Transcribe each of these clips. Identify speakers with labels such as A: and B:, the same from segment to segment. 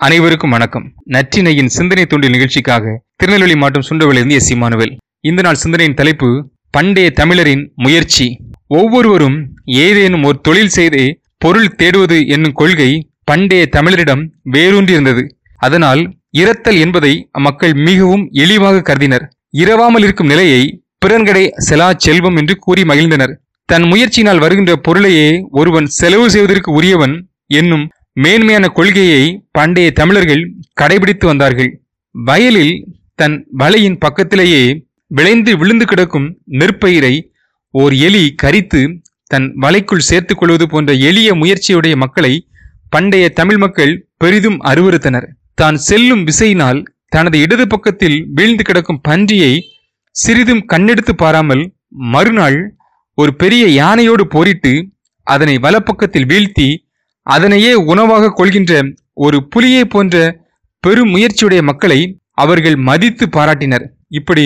A: அனைவருக்கும் வணக்கம். நற்றினையின் சிந்தனை தூண்டில் நிகழ்ச்சிக்காக திருநெல்வேலி மாவட்டம் சுண்டவளிலிருந்து எஸ். இமானுவேல். இந்த நாள் சிந்தனையின் தலைப்பு பண்டைய தமிழரின் முயற்சி. ஒவ்வொருவரும் ஏதேனும் ஒரு தொழில் செய்தே பொருள் தேடுவது என்னும் கொள்கை பண்டைய தமிழரிடம் வேரூன்றியிருந்தது. அதனால் இரத்தல் என்பதை மக்கள் மிகவும் எளிவாக கருதினர். இரவாமல் இருக்கும் நிலையை பிறன்கடை செலா செல்வம் என்று கூறி மகிழ்ந்தனர். தன் முயற்சியினால் வருகின்ற பொருளையே ஒருவன் செலவு செய்வதற்கு உரியவன் என்னும் மேன்மையான கொள்கையை பண்டைய தமிழர்கள் கடைபிடித்து வந்தார்கள். வயலில் தன் வலையின் பக்கத்திலேயே விளைந்து விழுந்து கிடக்கும் நெற்பயிரை ஓர் எலி கரித்து தன் வலைக்குள் சேர்த்துக் கொள்வது போன்ற எளிய முயற்சியுடைய மக்களை பண்டைய தமிழ் மக்கள் பெரிதும் அருவறுத்தனர். தான் செல்லும் விசையினால் தனது இடது பக்கத்தில் வீழ்ந்து கிடக்கும் பன்றியை சிறிதும் கண்ணெடுத்து பாராமல் மறுநாள் ஒரு பெரிய யானையோடு போரிட்டு அதனை வலப்பக்கத்தில் வீழ்த்தி அதனையே உணவாக கொள்கின்ற ஒரு புலியை போன்ற பெரும் முயற்சியுடைய மக்களை அவர்கள் மதித்து பாராட்டினர். இப்படி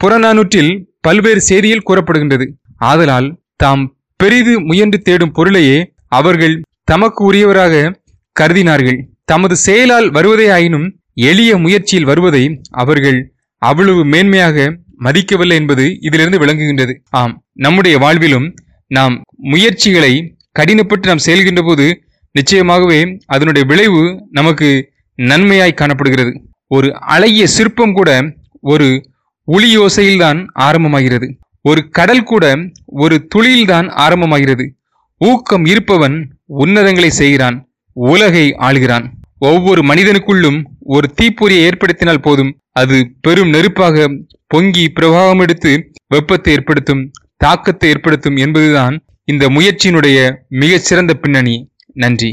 A: புறநானூற்றில் பல்வேறு செய்தியில் கூறப்படுகின்றது. ஆதலால் தாம் பெரிது முயன்று தேடும் பொருளையே அவர்கள் தமக்கு உரியவராக கருதினார்கள். தமது செயலால் வருவதே ஆயினும் எளிய முயற்சியில் வருவதை அவர்கள் அவ்வளவு மேன்மையாக மதிக்கவில்லை என்பது இதிலிருந்து விளங்குகின்றது. ஆம் நம்முடைய வாழ்விலும் நாம் முயற்சிகளை கடினப்பட்டு நாம் செயல்கின்ற போது நிச்சயமாகவே அதனுடைய விளைவு நமக்கு நன்மையாய் காணப்படுகிறது. ஒரு அழகிய சிற்பம் கூட ஒரு உளி யோசையில்தான் ஆரம்பமாகிறது. ஒரு கடல் கூட ஒரு துளியில்தான் ஆரம்பமாகிறது. ஊக்கம் இருப்பவன் உன்னதங்களை செய்கிறான் உலகை ஆளுகிறான். ஒவ்வொரு மனிதனுக்குள்ளும் ஒரு தீப்பொறியை ஏற்படுத்தினால் போதும் அது பெரும் நெருப்பாக பொங்கி பிரவாகம் எடுத்து வெப்பத்தை ஏற்படுத்தும் தாக்கத்தை ஏற்படுத்தும் என்பதுதான் இந்த முயற்சியினுடைய மிகச்சிறந்த பின்னணி. நன்றி